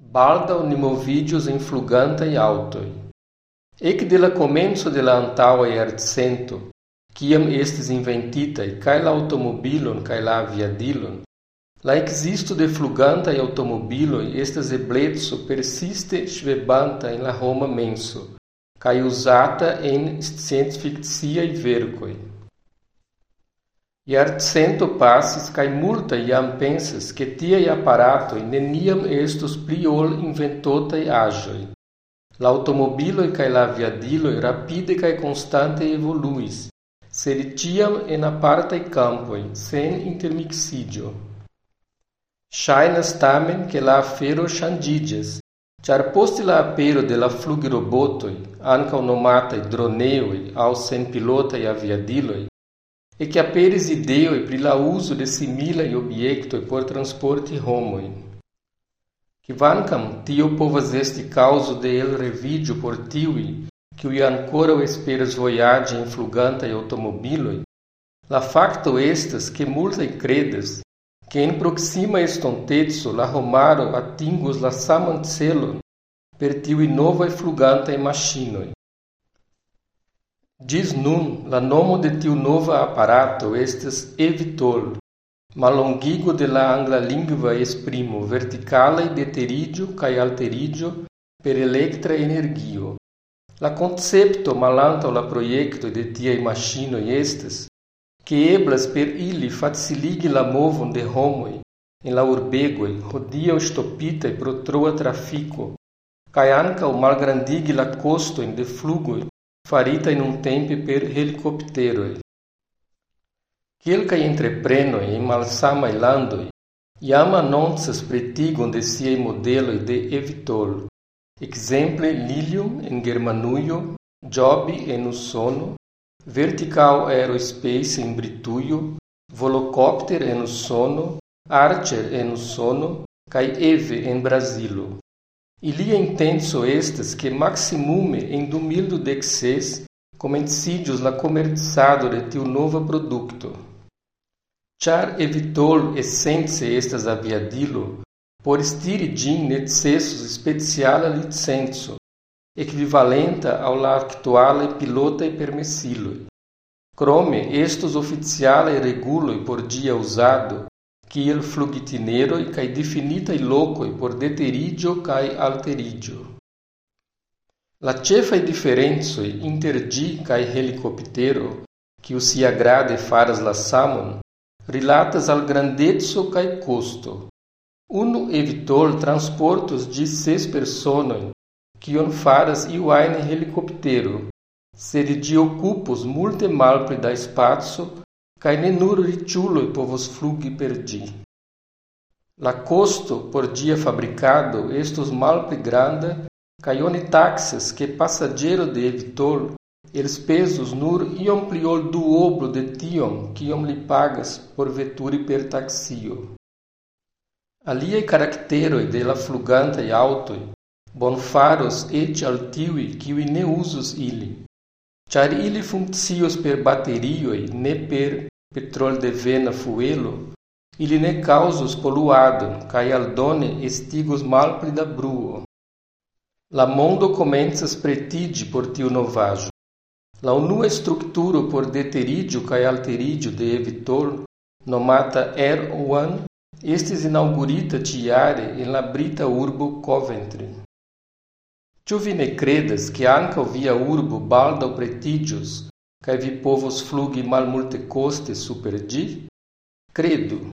baldaŭ ni moviĝos en flugantaj aŭtoj. Ekde la komenco de la antaŭa jarcento, kiam estis inventitaj kaj la aŭtomobilon kaj la aviadilon, la ekzisto de flugantaj aŭtomobiloj estas ebleco persiste ŝvebanta en la homa menso kaj uzata en sciencfikciaj verkoj. Jarcento pasis kaj multaj jam pensas, ke tiaj aparatoj neniam estos pli ol inventotaj aĵoj. La aŭtomobiloj kaj la aviadiloj rapide kaj konstante evoluis, sed ĉiam en apartaj kampoj, sen intermiksiĝo. Ŝajnas tamen, ke la afero ŝanĝiĝas, ĉar post la apero de la flugrobotoj, ankaŭ nomataj droneoj aŭ senpilotaj aviadiloj, e que aperis ideoj pri la uzo de similaj objektoj por transporti homojn. Kvankam tio povas esti kaŭzo de elreviĝo por tiuj, kiuj ankoraŭ esperas vojaĝi en flugantaj aŭtomobiloj, la fakto estas ke multaj kredas ke en proksima estonteco la homaro atingos la saman celon per tiuj novaj flugantaj maŝinoj. Ĝis nun la nomo de tiu nova aparato estas evitol, mallongigo de la anglalingva esprimo vertikalaj deteriĝo kaj alteriĝo per elektra energio. La koncepto malantaŭ la projektoj de tiaj maŝinoj estas, ke eblas per ili faciligi la movon de homoj en la urbegoj hodiaŭ ŝtopitaj pro troa trafiko kaj ankaŭ malgrandigi la kostojn de flugoj farita in un tempe per helicopteroi. Quelcae entreprenoi in malsamai landoi iam annonzas pretigon de siei modeloi de evitol. Exemple Lilium in Germanuio, Joby en Usono, Vertical Aerospace in Brituio, Volocopter en Usono, Archer en Usono, cae Eve en Brasilo. Ilia intenso estas que maximume en 2016 komenciĝos la komercado de tiu nova produkto. Ĉar evitol esence estas aviadilo, por stiri ĝin necesos speciala licenco, equivalenta al la aktualaj pilotaj permesiloj. Krome estos oficialaj reguloj por ĝia uzado kiel flugitineroj kaj difinitaj lokoj por deteriĝo kaj alteriĝo. La ĉefaj diferencoj inter ĝi kaj helikoptero, kiu siagrade faras la samon, rilatas al grandeco kaj kosto. Unu evitol transportos ĝis ses personojn, kion faras iu ajn helikoptero, sed ĝi okupos multe malpli da spaco kaj ne nur riĉuloj povos flugi per ĝi. La por ĝia fabrikado estos malpli granda kaj oni taksas ke pasaĝero de evitol elspezus nur iom pli ol duoblo de tiom kiom li pagas por veturi per taksio. Aliaj karakteroj de la flugantaj aŭtoj bonfaros eĉ al tiuj kiuj ne uzus ili, ĉar ili funkcios per baterioj ne per petroldevena fuelo, ili ne caŭzus poluadon kaj aldone estigos malpli da bruo. La mondo komencas pretiĝi por tiu novaĵo. La unua strukturo por deteriĝo kaj alteriĝo de Evitol, nomata Air One, estis inaugurita ĉi-jare en la brita urbo Coventry. Ciu vi ne credas che anca via urbo balda pretigius, cae vi povos flugi mal multe coste super gi? Credu,